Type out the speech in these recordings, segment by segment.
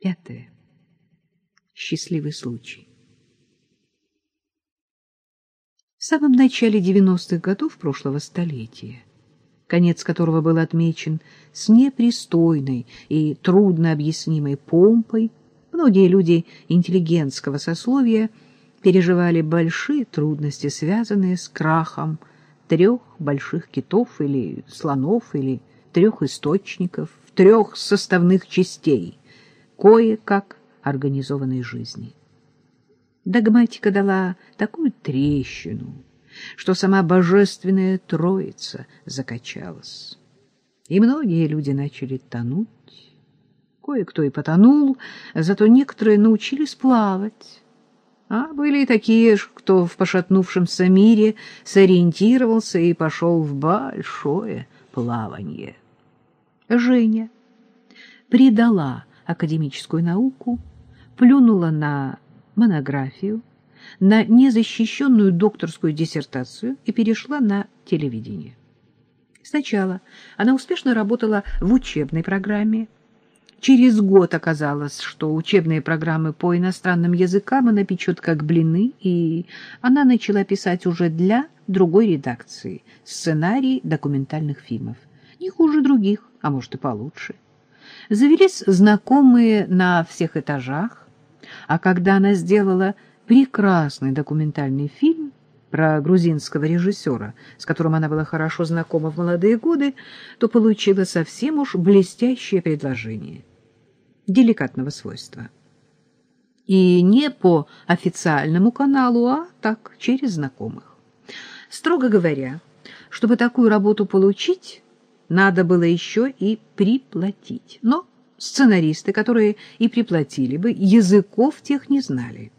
Пятое. Счастливый случай. В самом начале 90-х годов прошлого столетия, конец которого был отмечен с непристойной и трудно объяснимой помпой, многие люди интеллигентского сословия переживали большие трудности, связанные с крахом трех больших китов или слонов или трех источников, трех составных частей, кое-как организованной жизни. Догматика дала такую трещину, что сама божественная троица закачалась. И многие люди начали тонуть. Кое-кто и потонул, зато некоторые научились плавать. А были и такие, кто в пошатнувшемся мире сориентировался и пошел в большое плавание. Женя предала академическую науку, плюнула на монографию, на незащищенную докторскую диссертацию и перешла на телевидение. Сначала она успешно работала в учебной программе. Через год оказалось, что учебные программы по иностранным языкам она печет как блины, и она начала писать уже для другой редакции сценарий документальных фильмов. Не хуже других, а может и получше. Завелись знакомые на всех этажах, а когда она сделала прекрасный документальный фильм про грузинского режиссера, с которым она была хорошо знакома в молодые годы, то получила совсем уж блестящее предложение деликатного свойства. И не по официальному каналу, а так, через знакомых. Строго говоря, чтобы такую работу получить, надо было еще и приплатить. Но сценаристы, которые и приплатили бы, языков тех не знали.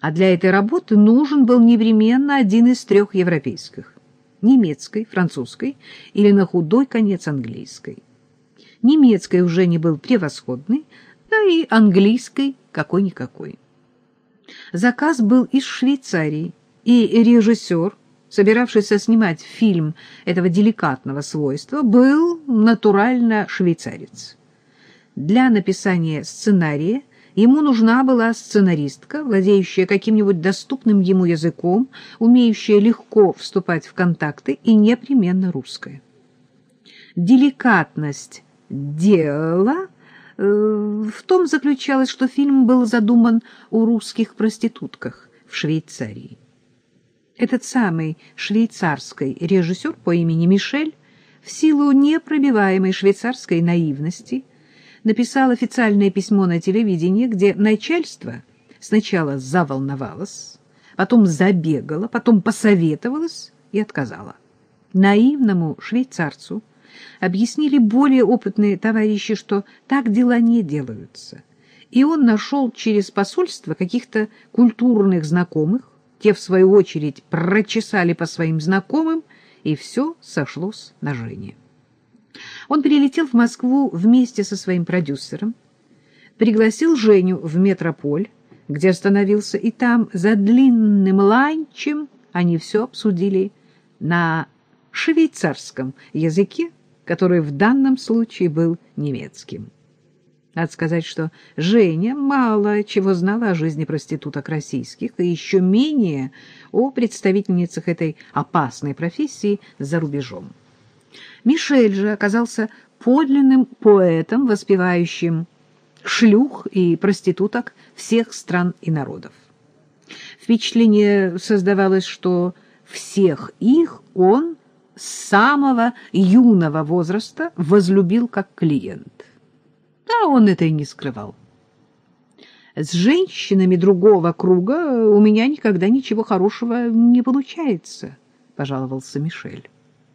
А для этой работы нужен был непременно один из трех европейских – немецкой, французской или на худой конец английской. Немецкой уже не был превосходный, да и английской какой-никакой. Заказ был из Швейцарии, и режиссер – собиравшийся снимать фильм этого деликатного свойства, был натурально швейцарец. Для написания сценария ему нужна была сценаристка, владеющая каким-нибудь доступным ему языком, умеющая легко вступать в контакты и непременно русская. Деликатность дела э, в том заключалась, что фильм был задуман о русских проститутках в Швейцарии. Этот самый швейцарский режиссер по имени Мишель в силу непробиваемой швейцарской наивности написал официальное письмо на телевидении, где начальство сначала заволновалось, потом забегало, потом посоветовалось и отказало. Наивному швейцарцу объяснили более опытные товарищи, что так дела не делаются. И он нашел через посольство каких-то культурных знакомых, те, в свою очередь, прочесали по своим знакомым, и все сошлось на Жене. Он прилетел в Москву вместе со своим продюсером, пригласил Женю в метрополь, где остановился, и там за длинным ланчем они все обсудили на швейцарском языке, который в данном случае был немецким. Надо сказать, что Женя мало чего знала о жизни проституток российских и еще менее о представительницах этой опасной профессии за рубежом. Мишель же оказался подлинным поэтом, воспевающим шлюх и проституток всех стран и народов. Впечатление создавалось, что всех их он с самого юного возраста возлюбил как клиент. Он это и не скрывал. С женщинами другого круга у меня никогда ничего хорошего не получается, — пожаловался Мишель.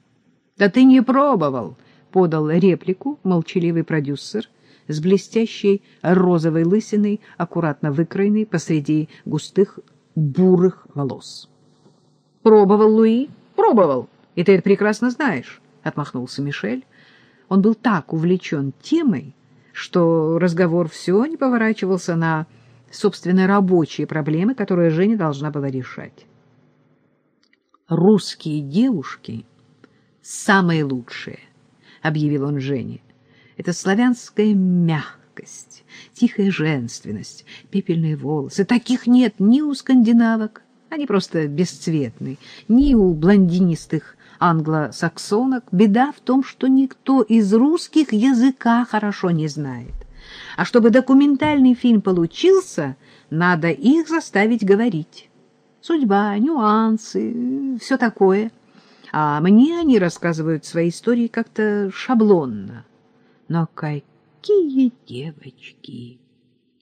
— Да ты не пробовал, — подал реплику молчаливый продюсер с блестящей розовой лысиной, аккуратно выкроенной посреди густых бурых волос. — Пробовал, Луи, пробовал, и ты это прекрасно знаешь, — отмахнулся Мишель. Он был так увлечен темой, что разговор все не поворачивался на собственно рабочие проблемы, которые Женя должна была решать. «Русские девушки самые лучшие», — объявил он Жене. «Это славянская мягкость тихая женственность, пепельные волосы. Таких нет ни у скандинавок, они просто бесцветны, ни у блондинистых англосаксонок. Беда в том, что никто из русских языка хорошо не знает. А чтобы документальный фильм получился, надо их заставить говорить. Судьба, нюансы, все такое. А мне они рассказывают свои истории как-то шаблонно. Но какие девочки!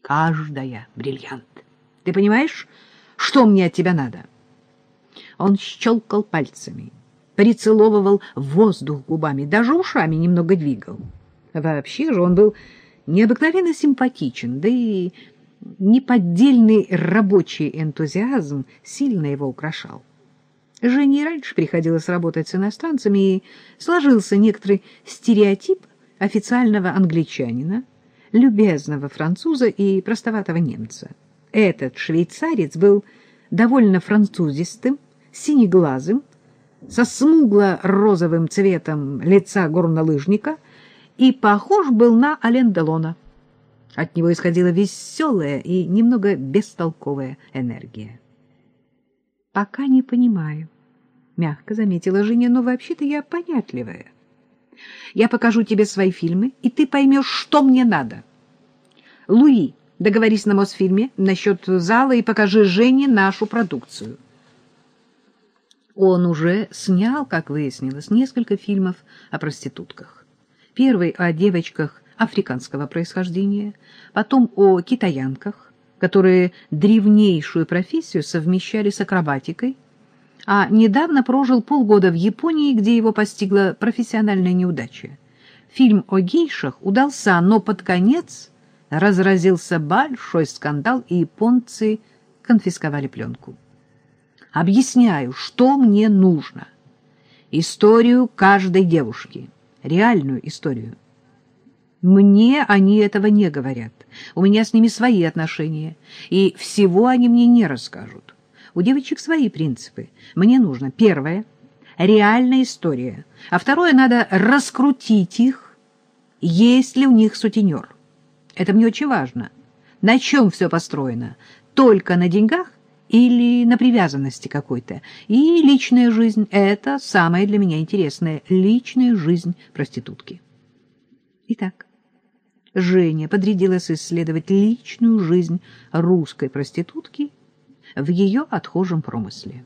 Каждая бриллиант. Ты понимаешь, что мне от тебя надо? Он щелкал пальцами прицеловывал воздух губами, даже ушами немного двигал. Вообще же он был необыкновенно симпатичен, да и неподдельный рабочий энтузиазм сильно его украшал. Жене раньше приходилось работать с иностранцами, и сложился некоторый стереотип официального англичанина, любезного француза и простоватого немца. Этот швейцарец был довольно французистым, синеглазым, со смугло-розовым цветом лица горнолыжника и похож был на Ален Делона. От него исходила веселая и немного бестолковая энергия. — Пока не понимаю, — мягко заметила Женя, — но вообще-то я понятливая. Я покажу тебе свои фильмы, и ты поймешь, что мне надо. Луи, договорись на Мосфильме насчет зала и покажи Жене нашу продукцию. — он уже снял, как выяснилось, несколько фильмов о проститутках. Первый о девочках африканского происхождения, потом о китаянках, которые древнейшую профессию совмещали с акробатикой, а недавно прожил полгода в Японии, где его постигла профессиональная неудача. Фильм о гейшах удался, но под конец разразился большой скандал, и японцы конфисковали пленку объясняю, что мне нужно. Историю каждой девушки, реальную историю. Мне они этого не говорят. У меня с ними свои отношения, и всего они мне не расскажут. У девочек свои принципы. Мне нужно, первое, реальная история, а второе, надо раскрутить их, есть ли у них сутенер. Это мне очень важно. На чем все построено? Только на деньгах или на привязанности какой-то. И личная жизнь — это самое для меня интересное — личная жизнь проститутки. Итак, Женя подрядилась исследовать личную жизнь русской проститутки в ее отхожем промысле.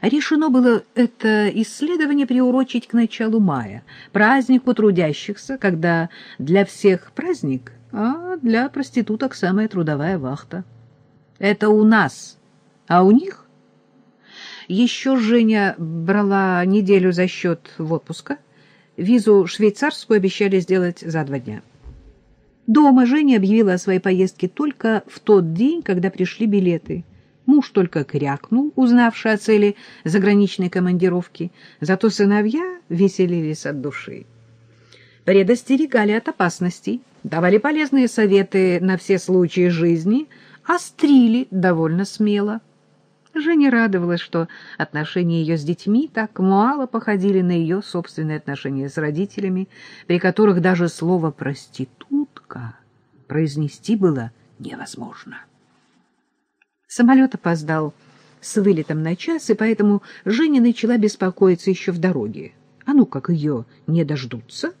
Решено было это исследование приурочить к началу мая, празднику трудящихся, когда для всех праздник, а для проституток самая трудовая вахта. Это у нас а у них? Еще Женя брала неделю за счет в отпуска. Визу швейцарскую обещали сделать за два дня. Дома Женя объявила о своей поездке только в тот день, когда пришли билеты. Муж только крякнул, узнавший о цели заграничной командировки, зато сыновья веселились от души. Предостерегали от опасностей, давали полезные советы на все случаи жизни, острили довольно смело. Женя радовалась, что отношения ее с детьми так мало походили на ее собственные отношения с родителями, при которых даже слово «проститутка» произнести было невозможно. Самолет опоздал с вылетом на час, и поэтому Женя начала беспокоиться еще в дороге. А ну как ее не дождутся?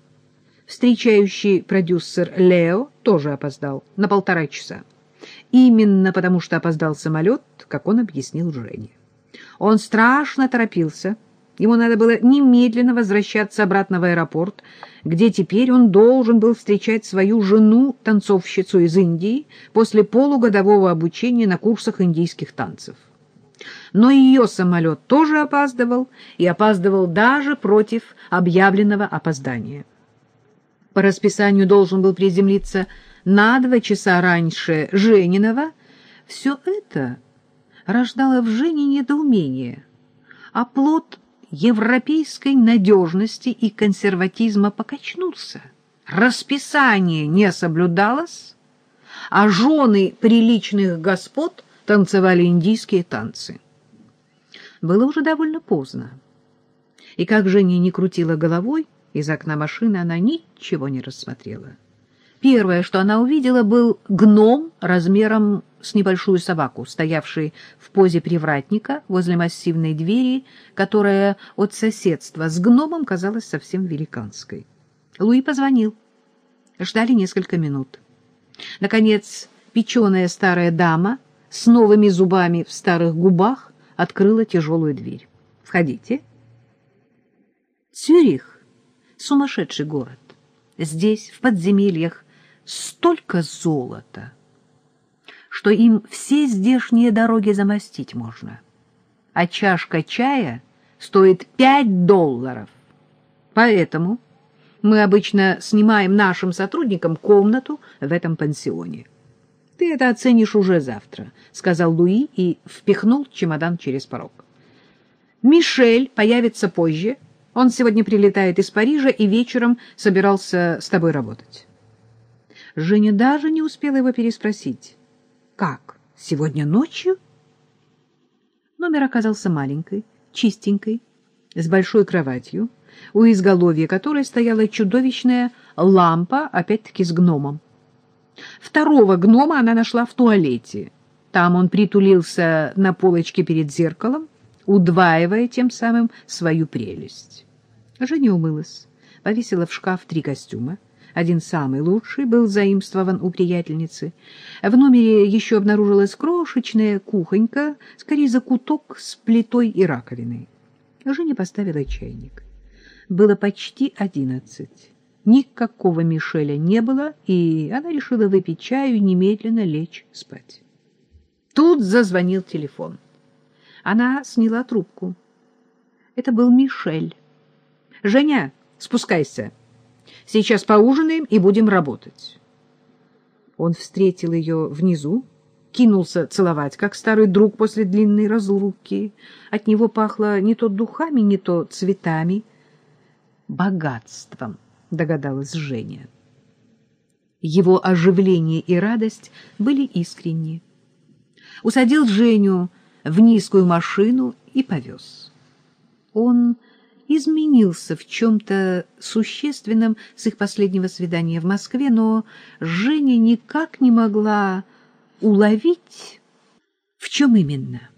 Встречающий продюсер Лео тоже опоздал на полтора часа. Именно потому, что опоздал самолет, как он объяснил Жене. Он страшно торопился. Ему надо было немедленно возвращаться обратно в аэропорт, где теперь он должен был встречать свою жену, танцовщицу из Индии, после полугодового обучения на курсах индийских танцев. Но ее самолет тоже опаздывал, и опаздывал даже против объявленного опоздания. По расписанию должен был приземлиться на два часа раньше Жениного, все это рождало в Жене недоумение, а плод европейской надежности и консерватизма покачнулся. Расписание не соблюдалось, а жены приличных господ танцевали индийские танцы. Было уже довольно поздно, и как Женя не крутила головой, из окна машины она ничего не рассмотрела. Первое, что она увидела, был гном размером с небольшую собаку, стоявший в позе привратника возле массивной двери, которая от соседства с гномом казалась совсем великанской. Луи позвонил. Ждали несколько минут. Наконец, печеная старая дама с новыми зубами в старых губах открыла тяжелую дверь. «Входите». Цюрих — сумасшедший город. Здесь, в подземельях, столько золота, что им все здешние дороги замостить можно. А чашка чая стоит пять долларов. Поэтому мы обычно снимаем нашим сотрудникам комнату в этом пансионе. — Ты это оценишь уже завтра, — сказал Луи и впихнул чемодан через порог. — Мишель появится позже. Он сегодня прилетает из Парижа и вечером собирался с тобой работать. Женя даже не успела его переспросить. — Как, сегодня ночью? Номер оказался маленькой, чистенькой, с большой кроватью, у изголовья которой стояла чудовищная лампа, опять-таки с гномом. Второго гнома она нашла в туалете. Там он притулился на полочке перед зеркалом, удваивая тем самым свою прелесть. Женя умылась, повесила в шкаф три костюма. Один самый лучший был заимствован у приятельницы. В номере еще обнаружилась крошечная кухонька, скорее закуток с плитой и раковиной. Женя поставила чайник. Было почти одиннадцать. Никакого Мишеля не было, и она решила выпить чаю и немедленно лечь спать. Тут зазвонил телефон. Она сняла трубку. Это был Мишель. «Женя, спускайся. Сейчас поужинаем и будем работать». Он встретил ее внизу, кинулся целовать, как старый друг после длинной разлуки. От него пахло не то духами, не то цветами, богатством, догадалась Женя. Его оживление и радость были искренни. Усадил Женю в низкую машину и повез. Он изменился в чем-то существенном с их последнего свидания в Москве, но Женя никак не могла уловить, в чем именно.